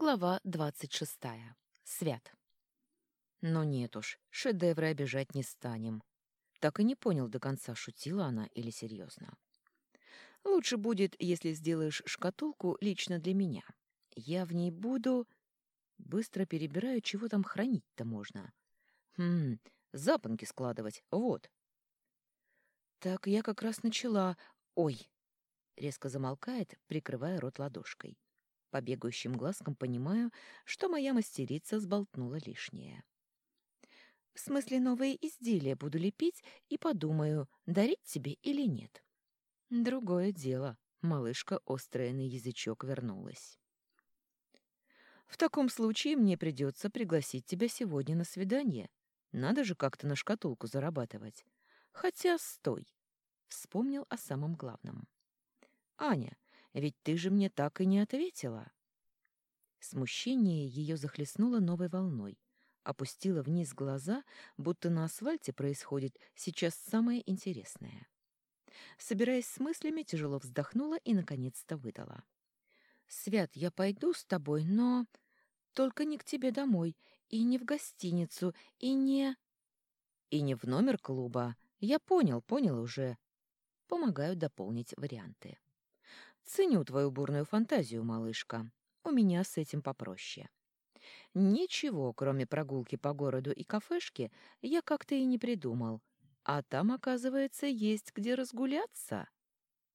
Глава двадцать шестая. Свят. Но нет уж, шедевры обижать не станем. Так и не понял до конца, шутила она или серьезно. Лучше будет, если сделаешь шкатулку лично для меня. Я в ней буду... Быстро перебираю, чего там хранить-то можно. Хм, запонки складывать, вот. Так я как раз начала. Ой! Резко замолкает, прикрывая рот ладошкой. По бегающим глазкам понимаю, что моя мастерица сболтнула лишнее. В смысле, новые изделия буду лепить и подумаю, дарить тебе или нет. Другое дело. Малышка острая на язычок вернулась. В таком случае мне придется пригласить тебя сегодня на свидание. Надо же как-то на шкатулку зарабатывать. Хотя стой. Вспомнил о самом главном. Аня, ведь ты же мне так и не ответила. Смущение ее захлестнуло новой волной, опустило вниз глаза, будто на асфальте происходит сейчас самое интересное. Собираясь с мыслями, тяжело вздохнула и, наконец-то, выдала. «Свят, я пойду с тобой, но только не к тебе домой, и не в гостиницу, и не...» «И не в номер клуба. Я понял, понял уже». Помогаю дополнить варианты. Ценю твою бурную фантазию, малышка. У меня с этим попроще. Ничего, кроме прогулки по городу и кафешки, я как-то и не придумал. А там, оказывается, есть где разгуляться.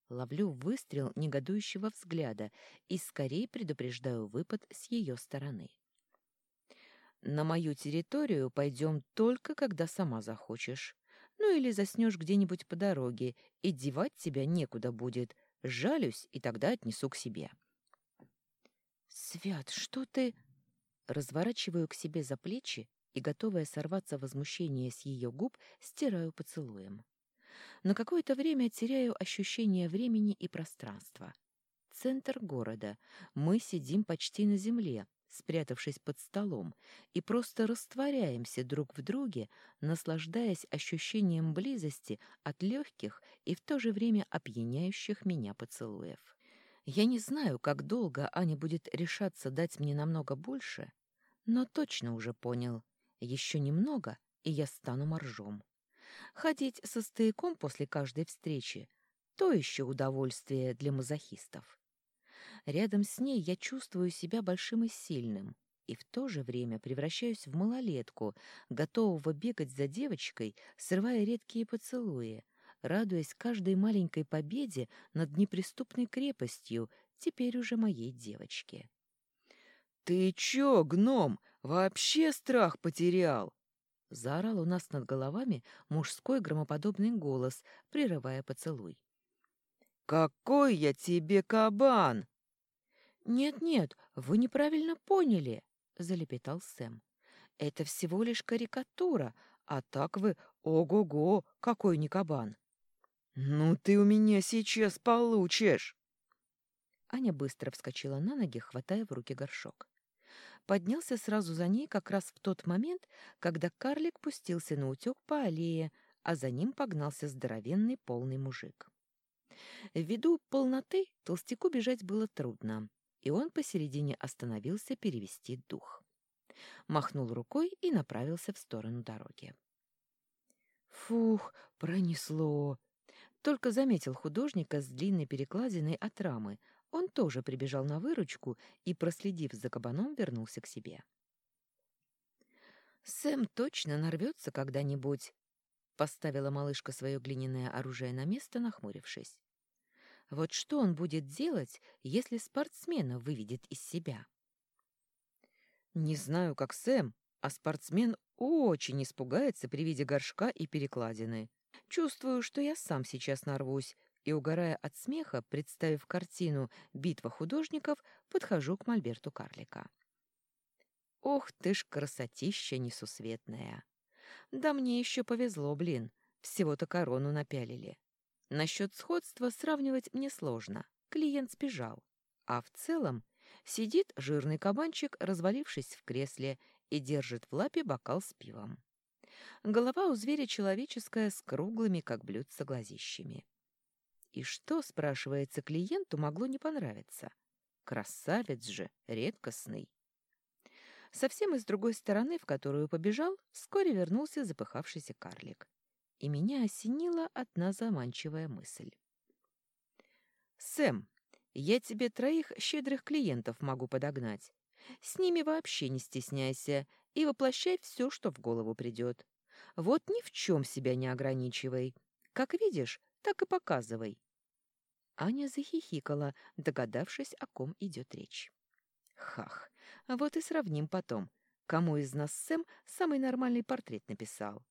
Ловлю выстрел негодующего взгляда и скорее предупреждаю выпад с ее стороны. На мою территорию пойдем только, когда сама захочешь. Ну или заснешь где-нибудь по дороге, и девать тебя некуда будет, Жалюсь, и тогда отнесу к себе. «Свят, что ты...» Разворачиваю к себе за плечи и, готовая сорваться возмущение с ее губ, стираю поцелуем. На какое-то время теряю ощущение времени и пространства. Центр города. Мы сидим почти на земле, спрятавшись под столом, и просто растворяемся друг в друге, наслаждаясь ощущением близости от легких и в то же время опьяняющих меня поцелуев. Я не знаю, как долго Аня будет решаться дать мне намного больше, но точно уже понял. Еще немного, и я стану моржом. Ходить со стояком после каждой встречи — то еще удовольствие для мазохистов. Рядом с ней я чувствую себя большим и сильным, и в то же время превращаюсь в малолетку, готового бегать за девочкой, срывая редкие поцелуи, радуясь каждой маленькой победе над неприступной крепостью, теперь уже моей девочки. «Ты чё, гном, вообще страх потерял?» Заорал у нас над головами мужской громоподобный голос, прерывая поцелуй. «Какой я тебе кабан!» «Нет-нет, вы неправильно поняли», — залепетал Сэм. «Это всего лишь карикатура, а так вы, ого-го, какой не кабан!» «Ну ты у меня сейчас получишь!» Аня быстро вскочила на ноги, хватая в руки горшок. Поднялся сразу за ней как раз в тот момент, когда карлик пустился на утек по аллее, а за ним погнался здоровенный полный мужик. Ввиду полноты толстяку бежать было трудно, и он посередине остановился перевести дух. Махнул рукой и направился в сторону дороги. «Фух, пронесло!» Только заметил художника с длинной перекладиной от рамы. Он тоже прибежал на выручку и, проследив за кабаном, вернулся к себе. «Сэм точно нарвется когда-нибудь», — поставила малышка свое глиняное оружие на место, нахмурившись. Вот что он будет делать, если спортсмена выведет из себя? Не знаю, как Сэм, а спортсмен очень испугается при виде горшка и перекладины. Чувствую, что я сам сейчас нарвусь, и, угорая от смеха, представив картину «Битва художников», подхожу к мольберту карлика. Ох ты ж красотища несусветная! Да мне еще повезло, блин, всего-то корону напялили. Насчет сходства сравнивать мне сложно. Клиент сбежал. А в целом сидит жирный кабанчик, развалившись в кресле, и держит в лапе бокал с пивом. Голова у зверя человеческая с круглыми, как блюдца, глазищами. И что, спрашивается, клиенту могло не понравиться? Красавец же, редкостный. Совсем из другой стороны, в которую побежал, вскоре вернулся запыхавшийся карлик. И меня осенила одна заманчивая мысль. «Сэм, я тебе троих щедрых клиентов могу подогнать. С ними вообще не стесняйся и воплощай все, что в голову придет. Вот ни в чем себя не ограничивай. Как видишь, так и показывай». Аня захихикала, догадавшись, о ком идет речь. «Хах, вот и сравним потом, кому из нас Сэм самый нормальный портрет написал.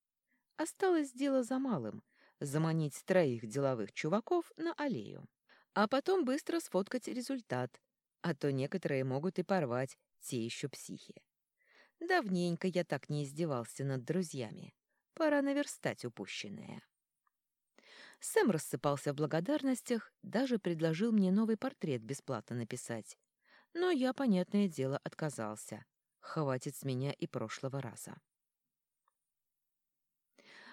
Осталось дело за малым — заманить троих деловых чуваков на аллею. А потом быстро сфоткать результат, а то некоторые могут и порвать, те еще психи. Давненько я так не издевался над друзьями. Пора наверстать упущенное. Сэм рассыпался в благодарностях, даже предложил мне новый портрет бесплатно написать. Но я, понятное дело, отказался. Хватит с меня и прошлого раза.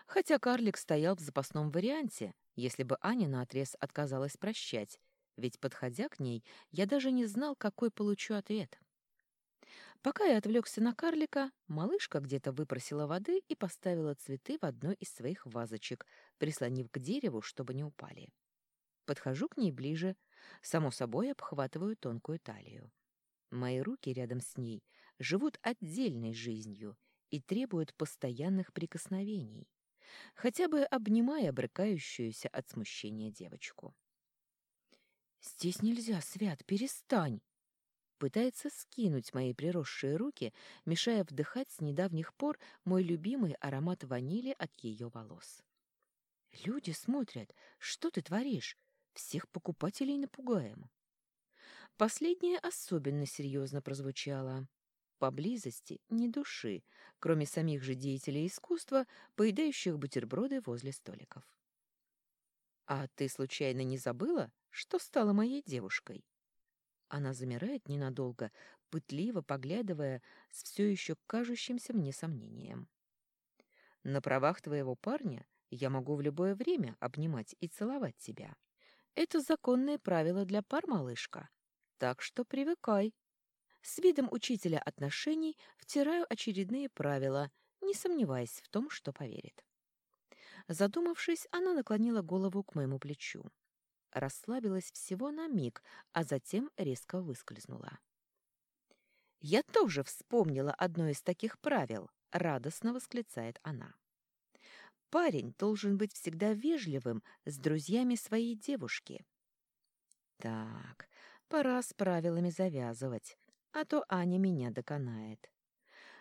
Хотя карлик стоял в запасном варианте, если бы Аня наотрез отказалась прощать, ведь, подходя к ней, я даже не знал, какой получу ответ. Пока я отвлекся на карлика, малышка где-то выпросила воды и поставила цветы в одной из своих вазочек, прислонив к дереву, чтобы не упали. Подхожу к ней ближе, само собой обхватываю тонкую талию. Мои руки рядом с ней живут отдельной жизнью и требуют постоянных прикосновений, хотя бы обнимая брыкающуюся от смущения девочку. «Здесь нельзя, Свят, перестань!» Пытается скинуть мои приросшие руки, мешая вдыхать с недавних пор мой любимый аромат ванили от ее волос. «Люди смотрят. Что ты творишь? Всех покупателей напугаем». Последнее особенно серьезно прозвучало. Поблизости ни души, кроме самих же деятелей искусства, поедающих бутерброды возле столиков. «А ты случайно не забыла, что стала моей девушкой?» Она замирает ненадолго, пытливо поглядывая с все еще кажущимся мне сомнением. «На правах твоего парня я могу в любое время обнимать и целовать тебя. Это законное правило для пар, малышка, так что привыкай». С видом учителя отношений втираю очередные правила, не сомневаясь в том, что поверит. Задумавшись, она наклонила голову к моему плечу. Расслабилась всего на миг, а затем резко выскользнула. «Я тоже вспомнила одно из таких правил», — радостно восклицает она. «Парень должен быть всегда вежливым с друзьями своей девушки». «Так, пора с правилами завязывать а то Аня меня доконает.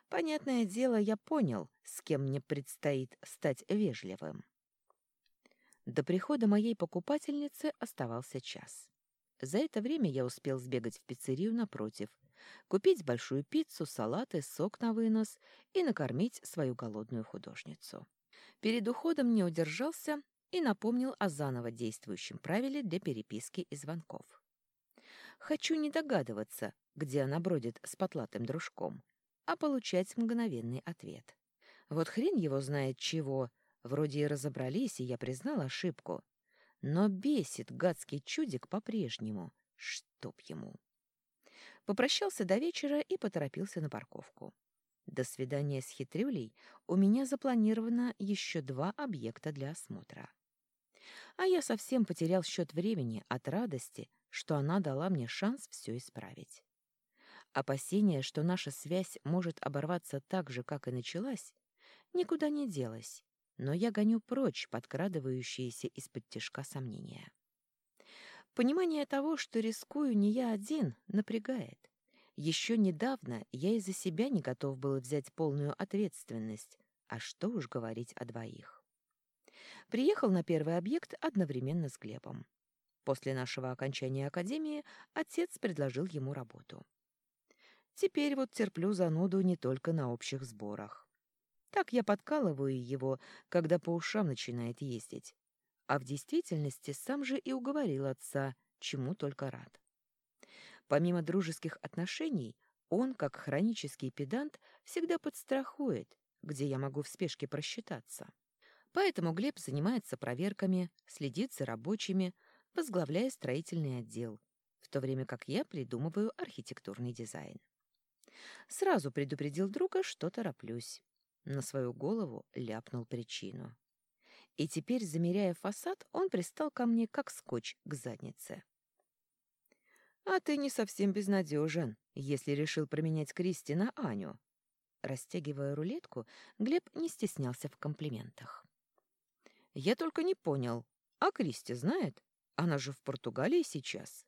Понятное дело, я понял, с кем мне предстоит стать вежливым. До прихода моей покупательницы оставался час. За это время я успел сбегать в пиццерию напротив, купить большую пиццу, салаты, сок на вынос и накормить свою голодную художницу. Перед уходом не удержался и напомнил о заново действующем правиле для переписки и звонков. Хочу не догадываться, где она бродит с потлатым дружком, а получать мгновенный ответ. Вот хрен его знает чего, вроде и разобрались, и я признал ошибку. Но бесит гадский чудик по-прежнему, чтоб ему. Попрощался до вечера и поторопился на парковку. До свидания с хитрюлей у меня запланировано еще два объекта для осмотра. А я совсем потерял счет времени от радости, что она дала мне шанс все исправить. Опасение, что наша связь может оборваться так же, как и началась, никуда не делось, но я гоню прочь подкрадывающиеся из-под тяжка сомнения. Понимание того, что рискую не я один, напрягает. Еще недавно я из-за себя не готов был взять полную ответственность, а что уж говорить о двоих. Приехал на первый объект одновременно с Глебом. После нашего окончания академии отец предложил ему работу. Теперь вот терплю зануду не только на общих сборах. Так я подкалываю его, когда по ушам начинает ездить. А в действительности сам же и уговорил отца, чему только рад. Помимо дружеских отношений, он, как хронический педант, всегда подстрахует, где я могу в спешке просчитаться. Поэтому Глеб занимается проверками, следит за рабочими, возглавляя строительный отдел, в то время как я придумываю архитектурный дизайн. Сразу предупредил друга, что тороплюсь. На свою голову ляпнул причину. И теперь, замеряя фасад, он пристал ко мне, как скотч к заднице. «А ты не совсем безнадежен, если решил променять Кристи на Аню». Растягивая рулетку, Глеб не стеснялся в комплиментах. «Я только не понял, а Кристи знает? Она же в Португалии сейчас».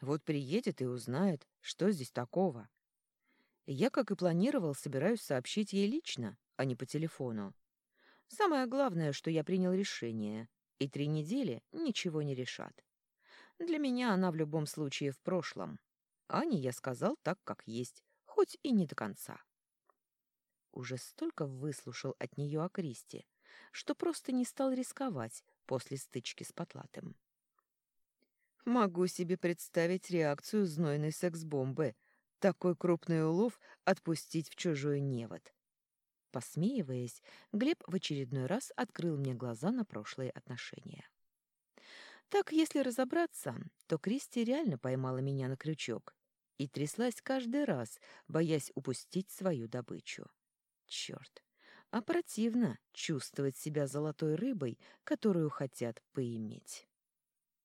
«Вот приедет и узнает, что здесь такого». Я, как и планировал, собираюсь сообщить ей лично, а не по телефону. Самое главное, что я принял решение, и три недели ничего не решат. Для меня она в любом случае в прошлом. Ане я сказал так, как есть, хоть и не до конца. Уже столько выслушал от нее о Кристи, что просто не стал рисковать после стычки с Потлатым. Могу себе представить реакцию знойной секс-бомбы, такой крупный улов отпустить в чужой невод. Посмеиваясь, Глеб в очередной раз открыл мне глаза на прошлые отношения. Так, если разобраться, то Кристи реально поймала меня на крючок и тряслась каждый раз, боясь упустить свою добычу. Черт, а противно чувствовать себя золотой рыбой, которую хотят поиметь.